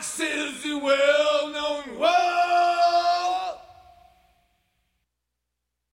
I said.